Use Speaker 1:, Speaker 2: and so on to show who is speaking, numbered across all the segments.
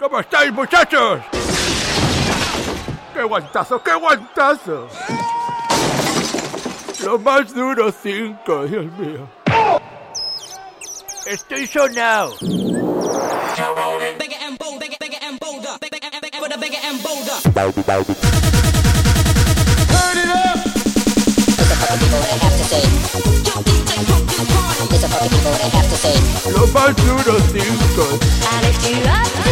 Speaker 1: ¿Cómo estáis, muchachos? ¡Qué guantazo, qué guantazo! Lo más duro cinco, Dios mío. Estoy sonado. Lo más duro cinco.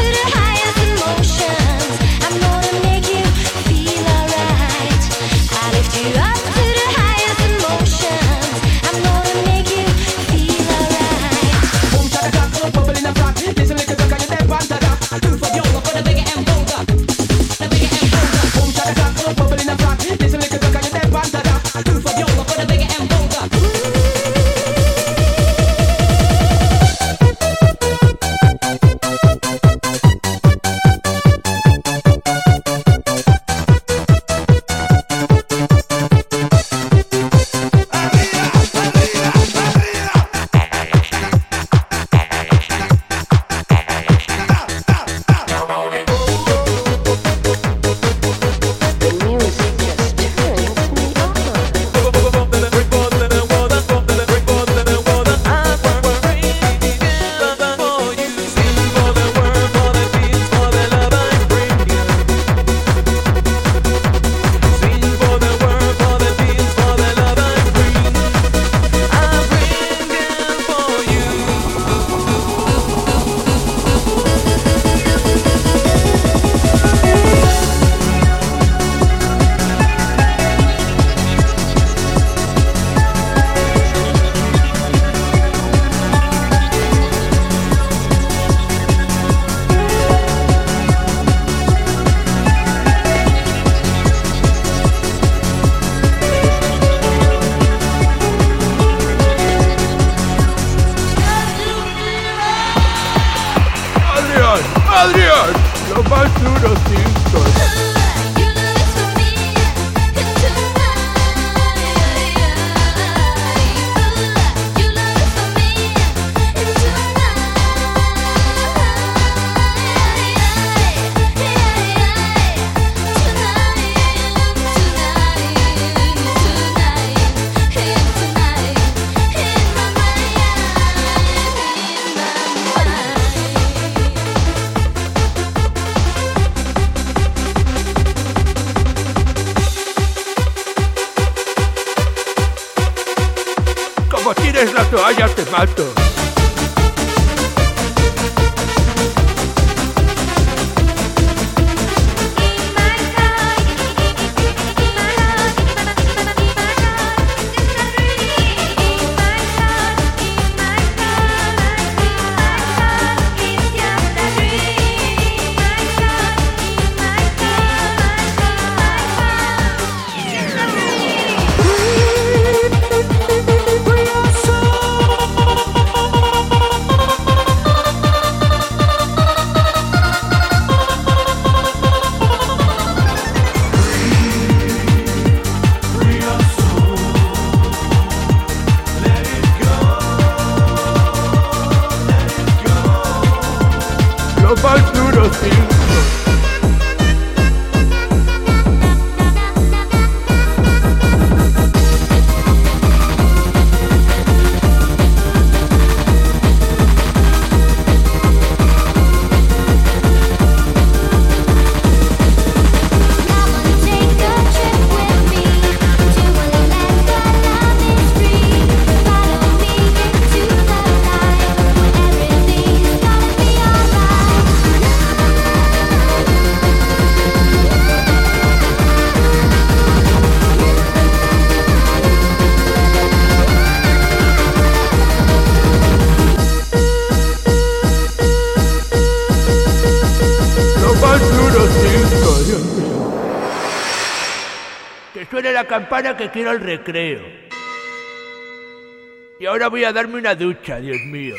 Speaker 1: Adrián, lo más duro, chicos. mato, ay, ya te mato. Que suene la campana que quiero el recreo. Y ahora voy a darme una ducha, Dios mío.